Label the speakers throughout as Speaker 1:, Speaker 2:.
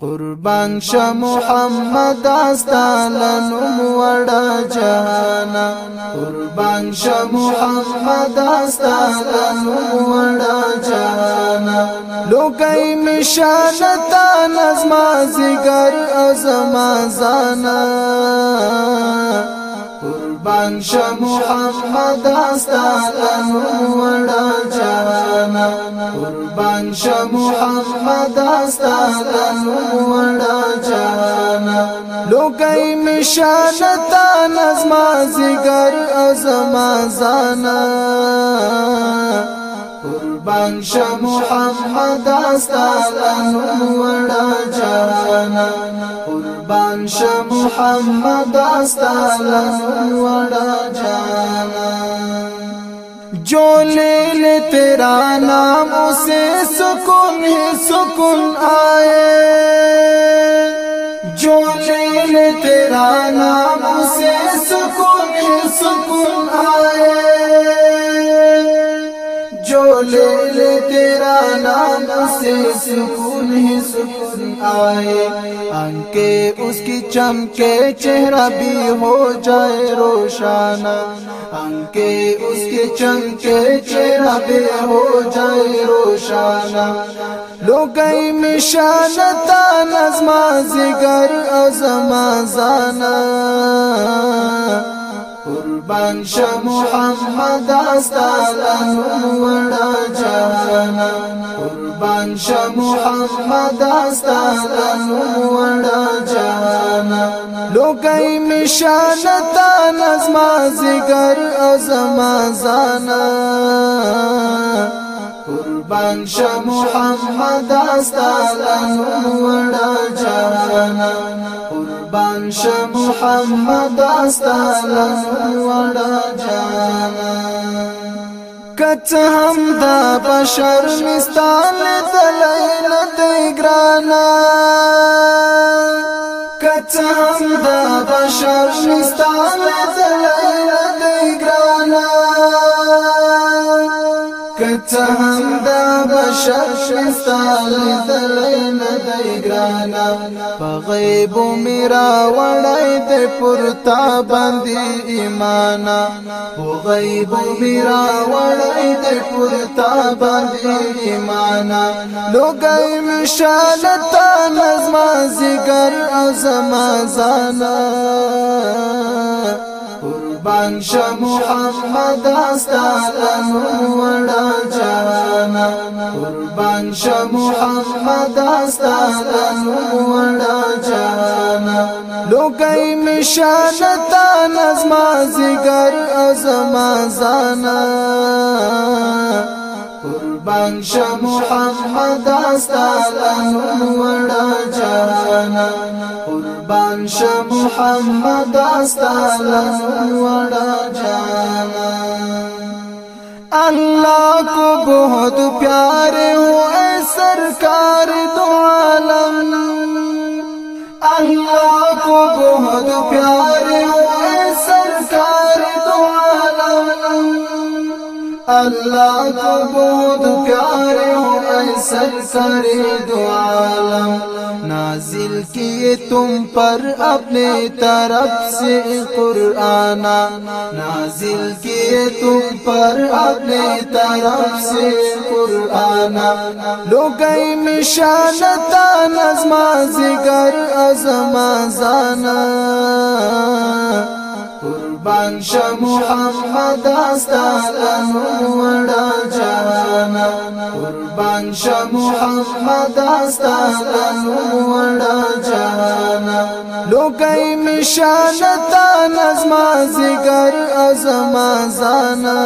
Speaker 1: قربان شه محمد استالن وړا جهانا قربان شه محمد استالن وړا جهانا لوګي مشان تا نظم زګر ازما زانا بان شا محمد استالن وڑا جانا قربان شا محمد استالن وڑا جانا لوګي مشان تا نظم زګر ازما زانا قربان ش محمد استالن وڑا جانا قربان محمد جانا جو لے لے تیرا نام اسے سکون سکون آئے جو لے لے تیرا نام تیرا نام سے سکون ہی سکون آئے ان کے اس کی چمکے چہرہ بھی ہو جائے روشانہ ان کے اس کے چمکے چہرہ بھی ہو جائے روشانہ لو گئی مشانتا نظمہ زر ازما زانہ بن شاه محمد استالن وړا جانا قربان شاه محمد استالن وړا جانا لوګي مشان تا نظم ذکر او زما زانا قربان شاه محمد استالن وړا جانا قربان محمد استالا ولا جانا کچ هم دا بشر مستال دلین دیگرانا کچ هم دا بشر مستال دلین دیگرانا کچ هم دا شمستال دلای ندای گرانا په غیب میرا وړای د پرتا باندې ایمان په غیب میرا وړای د پرتا باندې ایمان لوګای مشالتا نظم زګر ازما زانا بند شه محمد استان وړا جانا
Speaker 2: قربان شه محمد استان
Speaker 1: وړا جانا لوګي مشان تا نظم زګر ازما زانا قربان شه محمد استان وړا جانا قربان محمد وڑا جانا اللہ کو بہت پیارے اللہ کو بہت پیارے اے سرکار دو عالم اللہ کو بہت پیارے ہوئے سر سر دعالا نازل تم پر اپنی طرف سے قرآن نازل کی طرف سے قرآن لو گئی میں نظم ذکر ازما زانا قربان شم محمد داستان روان شا محمد استادن وڑا جانا لوکای مشان تا نظم زګر ازما زانا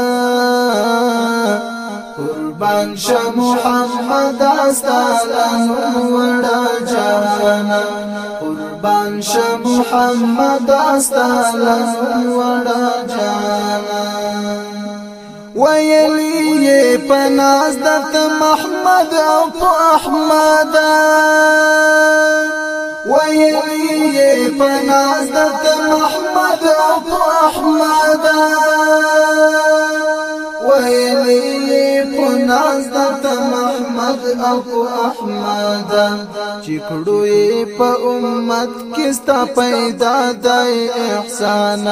Speaker 1: قربان شا محمد استادن وڑا جانا قربان شا محمد استادن وڑا جانا ويلي پناز دفت محمد او احمد
Speaker 2: ويلي پناز
Speaker 1: دفت محمد او احمد کو احمد چکړو یې په امت کې ستا پیدا دای احسان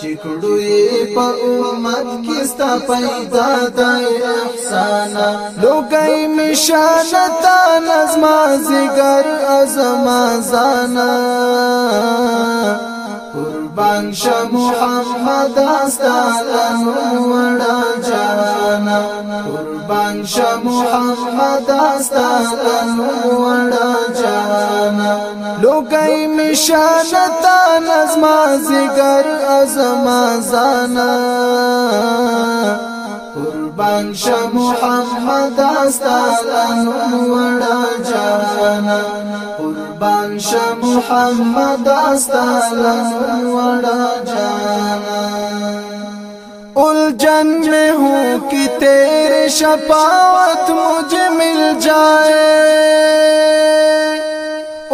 Speaker 1: چکړو یې په امت کې ستا پیدا دای احسان لوګي مشانتا نظم زګر ازما زانا روان شه محمد استان وړا جانا قربان شه محمد استان وړا جانا لوګي مشانتا نظم ذکر اعظم زانا قربان شاه محمد استان وړا جانا قربان محمد جانا الجن میں ہوں کہ تیرے شپاوت مجھے مل جائے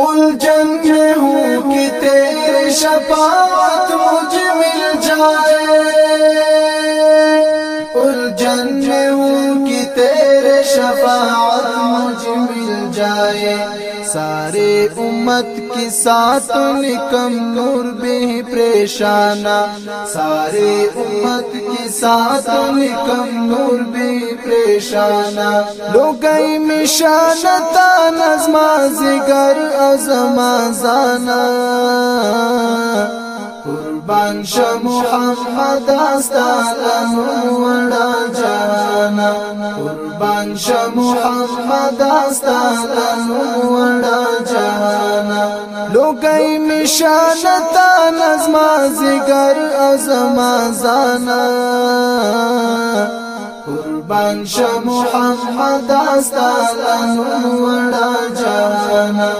Speaker 1: الجن میں ہوں کہ تیرے شپاوت مجھے مل جائے جائے سارے امت کی نور بھی پریشانہ سارے امت کی نور بھی پریشانہ لو گئی مشانتا نظما ازمہ زانہ قربان شه محمد استان وړا جانا قربان شه محمد استان وړا جانا لوګي نشان تا نظم ذکر ازما زانا قربان شه محمد استان وړا جانا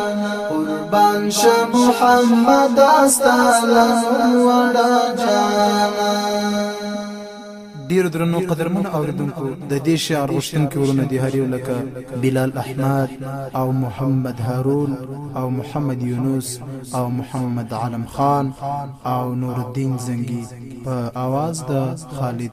Speaker 1: قربان ش محمد استلم وړا جانا ډیر درنو قدرمن اوریدونکو د دې شعر غوښتونکو ورونه دي هریو لکه بلال احمد او محمد هارون او محمد یونس او محمد عالم خان او نور الدین زنگی په आवाज د خالد